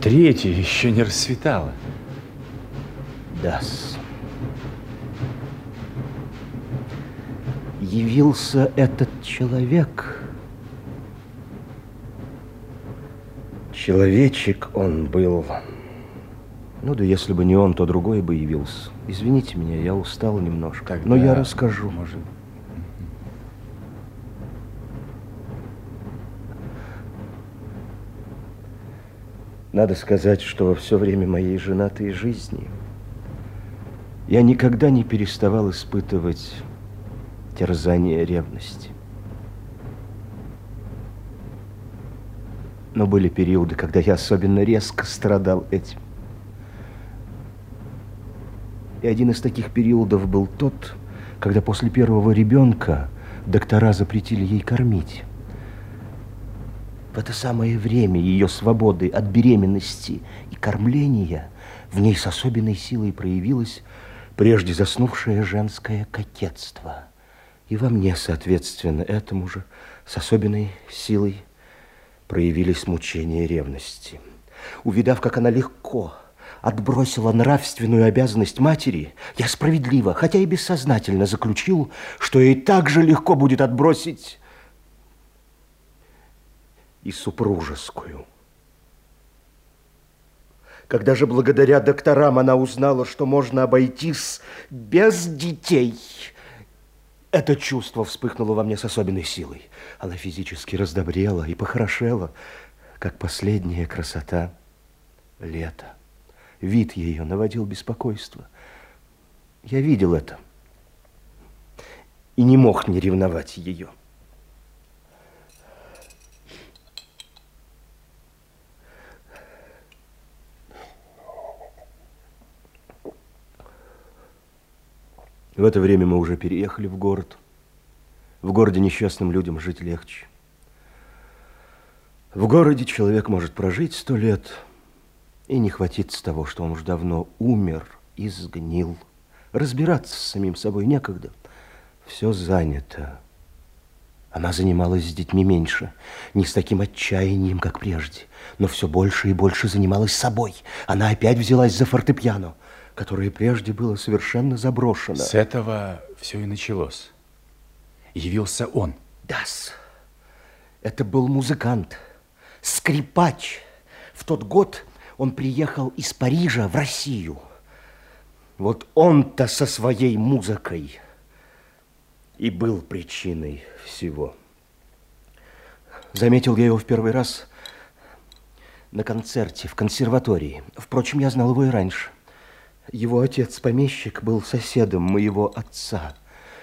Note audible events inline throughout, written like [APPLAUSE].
Третий еще не рассветало. Дас. Явился этот человек. Человечек он был. Ну да если бы не он, то другой бы явился. Извините меня, я устал немножко. Тогда, Но я расскажу. Может, Надо сказать, что во все время моей женатой жизни я никогда не переставал испытывать терзание ревности. Но были периоды, когда я особенно резко страдал этим. И один из таких периодов был тот, когда после первого ребенка доктора запретили ей кормить. В это самое время ее свободы от беременности и кормления в ней с особенной силой проявилось прежде заснувшее женское кокетство. И во мне, соответственно, этому же с особенной силой проявились мучения ревности. Увидав, как она легко отбросила нравственную обязанность матери, я справедливо, хотя и бессознательно заключил, что ей так же легко будет отбросить и супружескую. Когда же благодаря докторам она узнала, что можно обойтись без детей, это чувство вспыхнуло во мне с особенной силой. Она физически раздобрела и похорошела, как последняя красота лета. Вид ее наводил беспокойство. Я видел это и не мог не ревновать ее. В это время мы уже переехали в город. В городе несчастным людям жить легче. В городе человек может прожить сто лет и не хватиться того, что он уж давно умер и сгнил. Разбираться с самим собой некогда. Все занято. Она занималась с детьми меньше, не с таким отчаянием, как прежде, но все больше и больше занималась собой. Она опять взялась за фортепиано которое прежде было совершенно заброшено. С этого все и началось. Явился он. Дас. Это был музыкант, скрипач. В тот год он приехал из Парижа в Россию. Вот он-то со своей музыкой и был причиной всего. Заметил я его в первый раз на концерте в консерватории. Впрочем, я знал его и раньше. Его отец-помещик был соседом моего отца.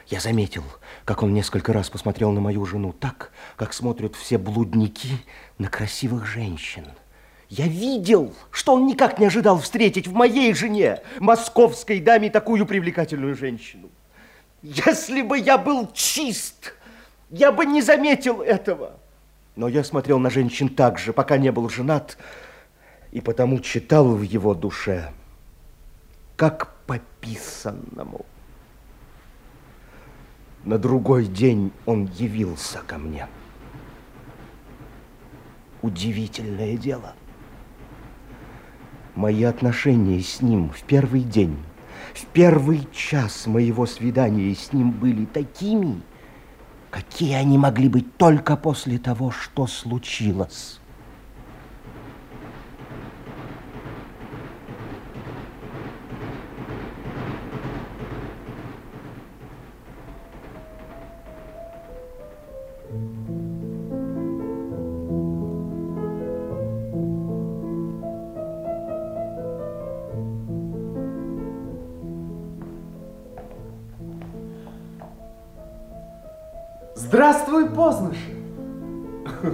Я заметил, как он несколько раз посмотрел на мою жену так, как смотрят все блудники на красивых женщин. Я видел, что он никак не ожидал встретить в моей жене, московской даме, такую привлекательную женщину. Если бы я был чист, я бы не заметил этого. Но я смотрел на женщин так же, пока не был женат, и потому читал в его душе – как по писанному. На другой день он явился ко мне. Удивительное дело. Мои отношения с ним в первый день, в первый час моего свидания с ним были такими, какие они могли быть только после того, что случилось. Здравствуй, Познаш.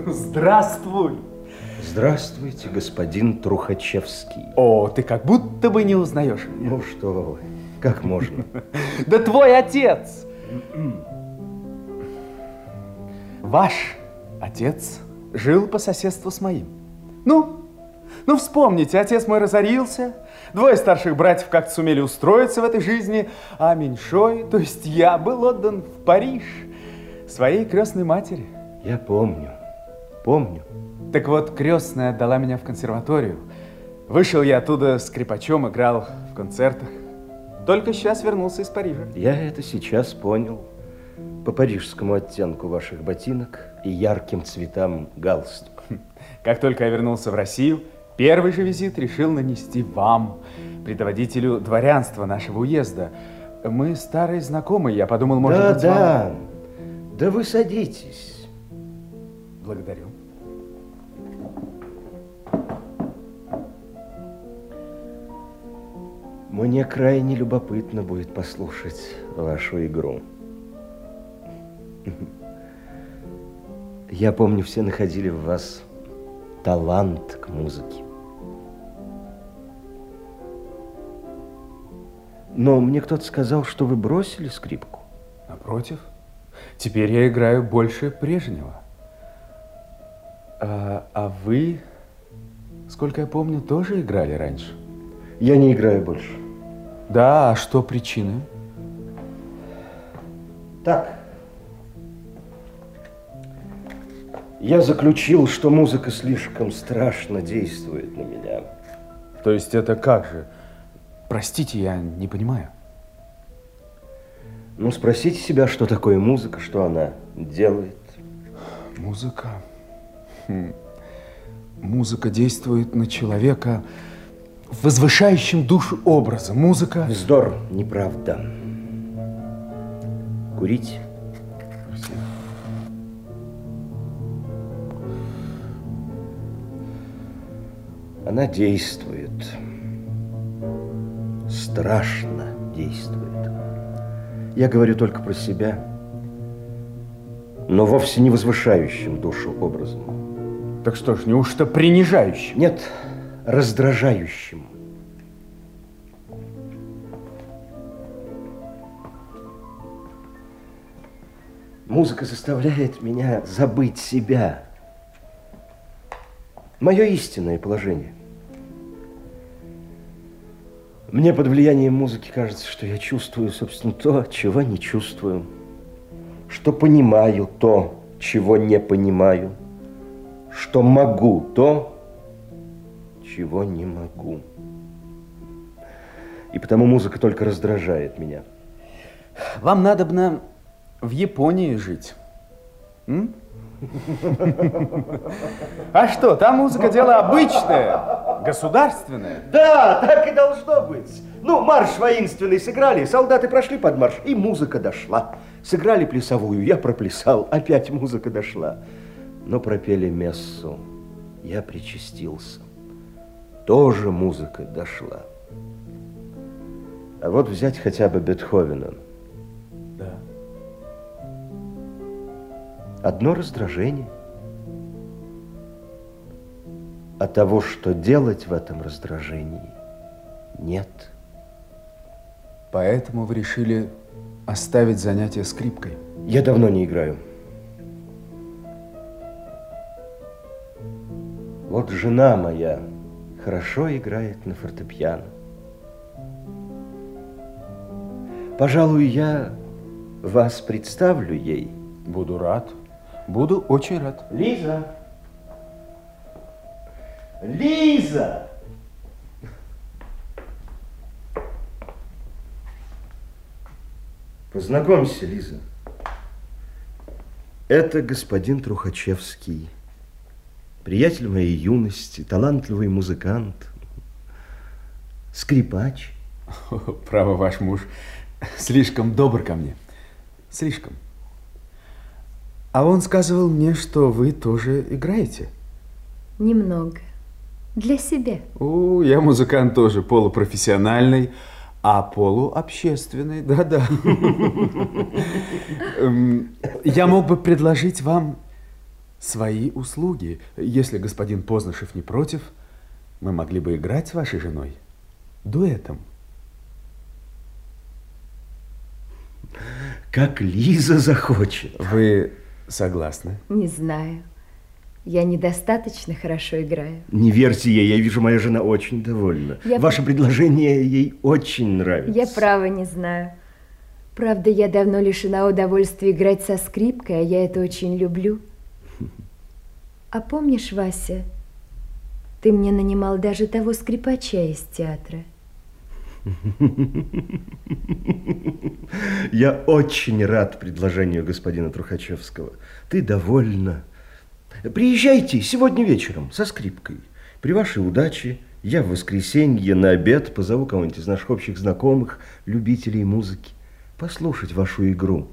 Здравствуй. Здравствуйте, господин Трухачевский. О, ты как будто бы не узнаешь меня. Ну что вы, как можно? [LAUGHS] Да твой отец. Ваш отец жил по соседству с моим. Ну, ну вспомните, отец мой разорился, двое старших братьев как-то сумели устроиться в этой жизни, а меньшой, то есть я, был отдан в Париж – своей крестной матери. Я помню, помню. Так вот, крестная отдала меня в консерваторию. Вышел я оттуда скрипачом, играл в концертах. Только сейчас вернулся из Парижа. Я это сейчас понял. По парижскому оттенку ваших ботинок и ярким цветам галстук. Как только я вернулся в Россию, первый же визит решил нанести вам, предводителю дворянства нашего уезда. Мы старые знакомые, я подумал, может да, быть, да. вам... Да вы садитесь. Благодарю. Мне крайне любопытно будет послушать вашу игру. Я помню, все находили в вас талант к музыке. Но мне кто-то сказал, что вы бросили скрипку. Напротив, теперь я играю больше прежнего. А, а вы, сколько я помню, тоже играли раньше? Я не играю больше. Да, а что причина? Так. Я заключил, что музыка слишком страшно действует на меня. То есть это как же? Простите, я не понимаю. Ну, спросите себя, что такое музыка, что она делает. Музыка. Хм. Музыка действует на человека возвышающим душу образом. Музыка... Вздор, неправда. Курить? Она действует. Страшно действует. Я говорю только про себя, но вовсе не возвышающим душу образом. Так что ж, неужто принижающим? Нет, раздражающим. Музыка заставляет меня забыть себя. Мое истинное положение. Мне под влиянием музыки кажется, что я чувствую, собственно, то, чего не чувствую. Что понимаю то, чего не понимаю. Что могу то, чего не могу. И потому музыка только раздражает меня. Вам надо бы в Японии жить. М? [LAUGHS] А что, там музыка дело обычное, государственное. Да, так и должно быть. Ну, марш воинственный сыграли, солдаты прошли под марш, и музыка дошла. Сыграли плясовую, я проплясал, опять музыка дошла. Но пропели мессу, я причастился. Тоже музыка дошла. А вот взять хотя бы Бетховена. Да. Одно раздражение. А того, что делать в этом раздражении, нет. Поэтому вы решили оставить занятие скрипкой? Я давно не играю. Вот жена моя хорошо играет на фортепиано. Пожалуй, я вас представлю ей. Буду рад. Буду очень рад. Лиза! Лиза! Познакомься, Лиза. Это господин Трухачевский, приятель моей юности, талантливый музыкант, скрипач. Право, ваш муж слишком добр ко мне. Слишком. А он сказывал мне, что вы тоже играете. Немного. Для себя. О, я музыкант тоже полупрофессиональный, а полуобщественный, да-да. Эм, я мог бы предложить вам свои услуги. Если господин Познышев не против, мы могли бы играть с вашей женой дуэтом. Как Лиза захочет. Вы согласны? Не знаю. Я недостаточно хорошо играю. Не верьте ей, я вижу, моя жена очень довольна. Я- Ваше предложение ей очень нравится. Я право не знаю. Правда, я давно лишена удовольствия играть со скрипкой, а я это очень люблю. А помнишь, Вася, ты мне нанимал даже того скрипача из театра? Я очень рад предложению господина Трухачевского. Ты довольна. Приезжайте сегодня вечером со скрипкой. При вашей удаче я в воскресенье на обед позову кого-нибудь из наших общих знакомых, любителей музыки, послушать вашу игру.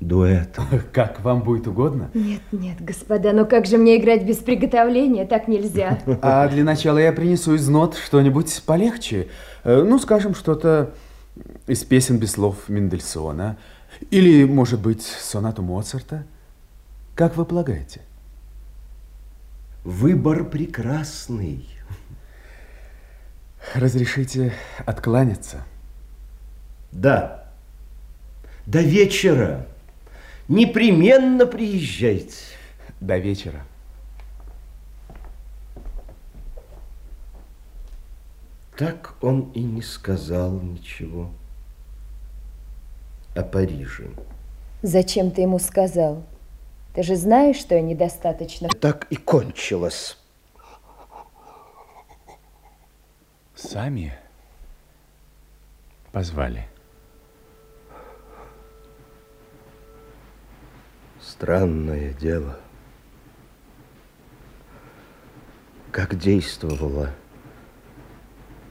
Дуэт. Как вам будет угодно. Нет, нет, господа, но как же мне играть без приготовления? Так нельзя. А для начала я принесу из нот что-нибудь полегче. Э, ну, скажем, что-то из песен без слов Мендельсона. Или, может быть, сонату Моцарта. Как вы полагаете? Выбор прекрасный. Разрешите откланяться? Да. До вечера. Непременно приезжайте. До вечера. Так он и не сказал ничего о Париже. Зачем ты ему сказал? Ты же знаешь, что я недостаточно... Так и кончилось. Сами позвали. Странное дело. Как действовало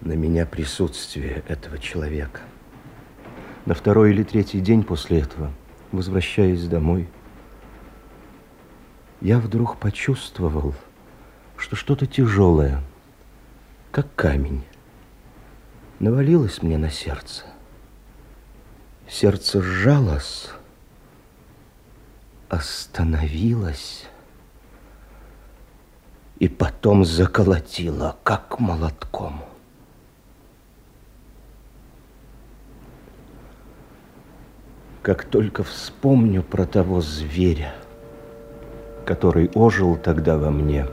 на меня присутствие этого человека. На второй или третий день после этого, возвращаясь домой, я вдруг почувствовал, что что-то тяжелое, как камень, навалилось мне на сердце. Сердце сжалось, остановилось и потом заколотило, как молотком. Как только вспомню про того зверя, который ожил тогда во мне,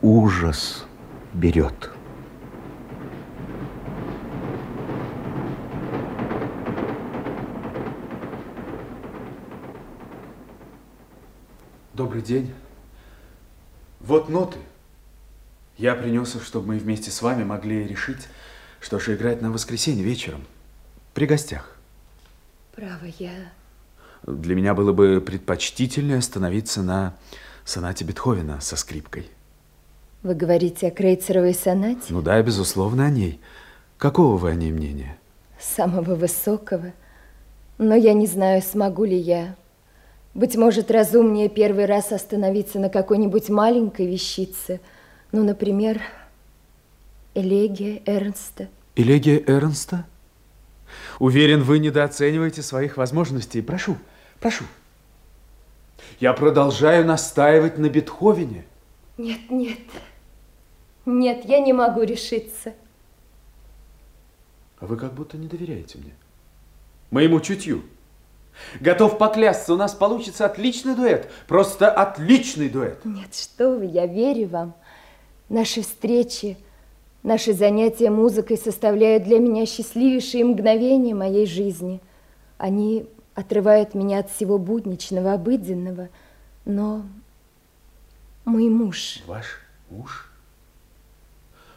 ужас берет. Добрый день. Вот ноты. Я принес их, чтобы мы вместе с вами могли решить, что же играть на воскресенье вечером при гостях. Право, я... Для меня было бы предпочтительнее остановиться на сонате Бетховена со скрипкой. Вы говорите о Крейцеровой сонате? Ну да, безусловно, о ней. Какого вы о ней мнения? Самого высокого. Но я не знаю, смогу ли я. Быть может, разумнее первый раз остановиться на какой-нибудь маленькой вещице. Ну, например, элегия Эрнста. Элегия Эрнста? Уверен, вы недооцениваете своих возможностей. Прошу, прошу. Я продолжаю настаивать на Бетховене. Нет, нет. Нет, я не могу решиться. А вы как будто не доверяете мне. Моему чутью. Готов поклясться, у нас получится отличный дуэт. Просто отличный дуэт. Нет, что вы, я верю вам. Наши встречи, наши занятия музыкой составляют для меня счастливейшие мгновения моей жизни. Они отрывают меня от всего будничного, обыденного. Но мой муж... Ваш муж?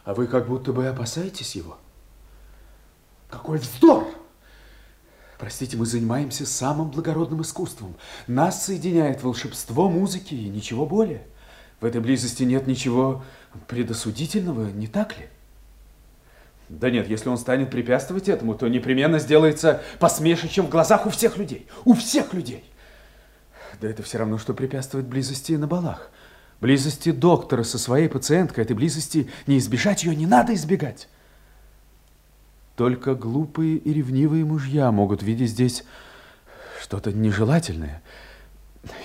А вы как будто бы опасаетесь его? Какой вздор! Простите, мы занимаемся самым благородным искусством. Нас соединяет волшебство музыки и ничего более. В этой близости нет ничего предосудительного, не так ли? Да нет, если он станет препятствовать этому, то непременно сделается посмешищем в глазах у всех людей. У всех людей. Да это все равно, что препятствовать близости на балах. Близости доктора со своей пациенткой, этой близости не избежать ее, не надо избегать. Только глупые и ревнивые мужья могут видеть здесь что-то нежелательное.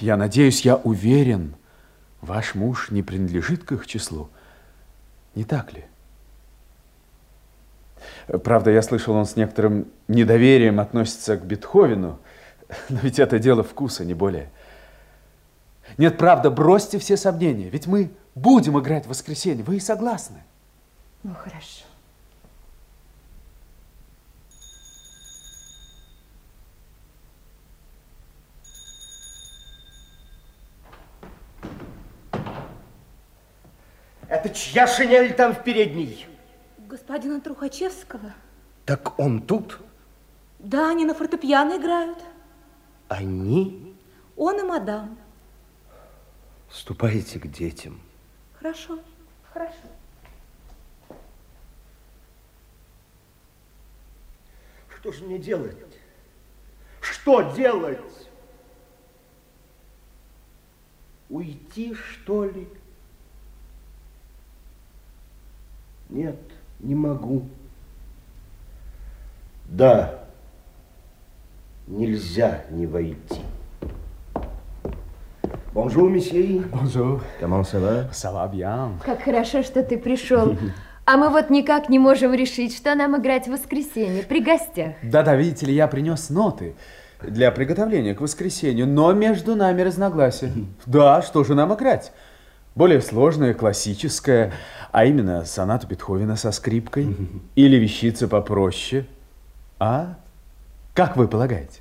Я надеюсь, я уверен, ваш муж не принадлежит к их числу. Не так ли? Правда, я слышал, он с некоторым недоверием относится к Бетховену, но ведь это дело вкуса, не более. Нет, правда, бросьте все сомнения, ведь мы будем играть в воскресенье. Вы и согласны? Ну, хорошо. Это чья шинель там в передней? Господина Трухачевского. Так он тут? Да, они на фортепиано играют. Они? Он и мадам. Ступайте к детям. Хорошо, хорошо. Что же мне делать? Что делать? Уйти, что ли? Нет, не могу. Да, нельзя не войти. Bonjour, monsieur. Bonjour. Comment ça va? Ça va bien. Как хорошо, что ты пришел. А мы вот никак не можем решить, что нам играть в воскресенье при гостях. Да-да, видите ли, я принес ноты для приготовления к воскресенью, но между нами разногласия. Да, что же нам играть? Более сложное, классическое, а именно сонату Бетховена со скрипкой или вещица попроще. А? Как вы полагаете?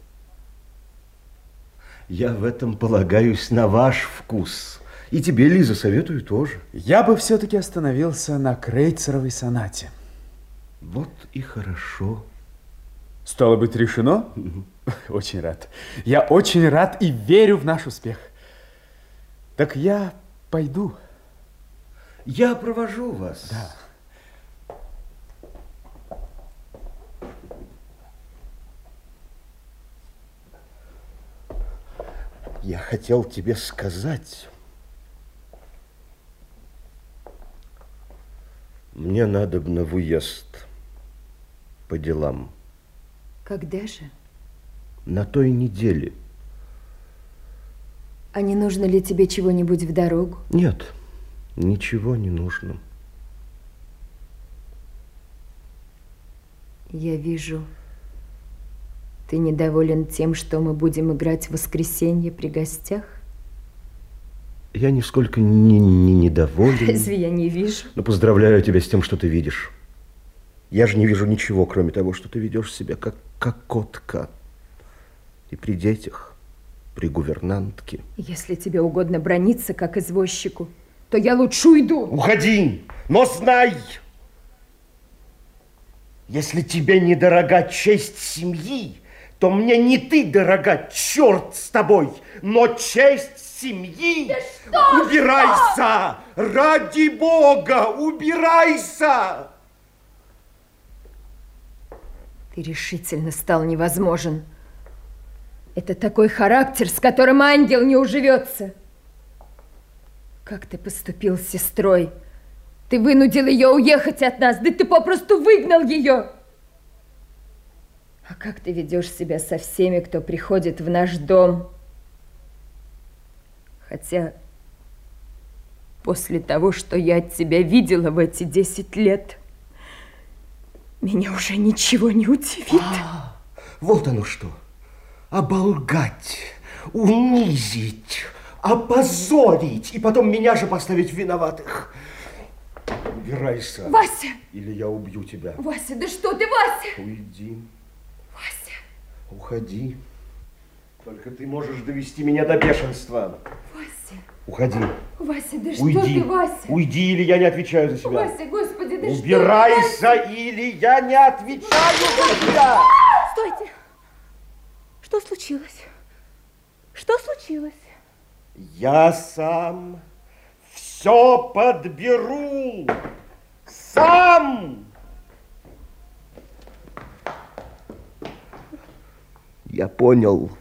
Я в этом полагаюсь на ваш вкус. И тебе, Лиза, советую тоже. Я бы все-таки остановился на Крейцеровой сонате. Вот и хорошо. Стало быть, решено? [LAUGHS] Очень рад. Я очень рад и верю в наш успех. Так я пойду. Я провожу вас. Да. Я хотел тебе сказать. Мне надо на выезд по делам. Когда же? На той неделе. А не нужно ли тебе чего-нибудь в дорогу? Нет, ничего не нужно. Я вижу, ты недоволен тем, что мы будем играть в воскресенье при гостях? Я нисколько не, не недоволен. Разве я не вижу? Но поздравляю тебя с тем, что ты видишь. Я же не вижу ничего, кроме того, что ты ведешь себя как кокотка. И при детях, при гувернантке. Если тебе угодно брониться, как извозчику, то я лучше уйду. Уходи, но знай, если тебе недорога честь семьи, то мне не ты дорога, черт с тобой, но честь семьи. что, убирайся, ради бога, убирайся. Ты решительно стал невозможен. Это такой характер, с которым ангел не уживется. Как ты поступил с сестрой? Ты вынудил ее уехать от нас, да ты попросту выгнал ее. А как ты ведешь себя со всеми, кто приходит в наш дом? Хотя после того, что я от тебя видела в эти десять лет, меня уже ничего не удивит. А, вот оно что. Оболгать, унизить, опозорить и потом меня же поставить в виноватых. Убирайся. Вася! Или я убью тебя. Вася, да что ты, Вася? Уйди. Вася! Уходи. Только ты можешь довести меня до бешенства. Вася! Уходи. Вася, да Уйди. что ты, Вася? Уйди, или я не отвечаю за себя. Вася, господи, да Убирайся, или я не отвечаю за тебя. Стойте! Что случилось? Что случилось? Я сам все подберу. Сам. Я понял.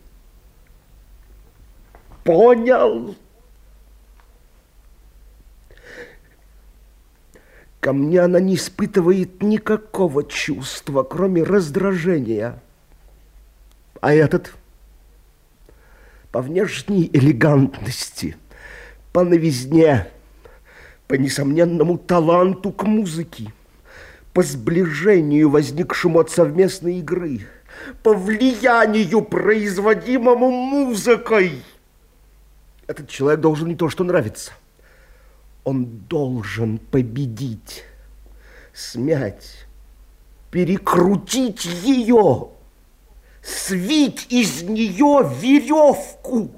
Понял. Ко мне она не испытывает никакого чувства, кроме раздражения. А этот? По внешней элегантности, по новизне, по несомненному таланту к музыке, по сближению, возникшему от совместной игры, по влиянию, производимому музыкой. Этот человек должен не то что нравиться, он должен победить, смять, перекрутить ее, свить из нее веревку.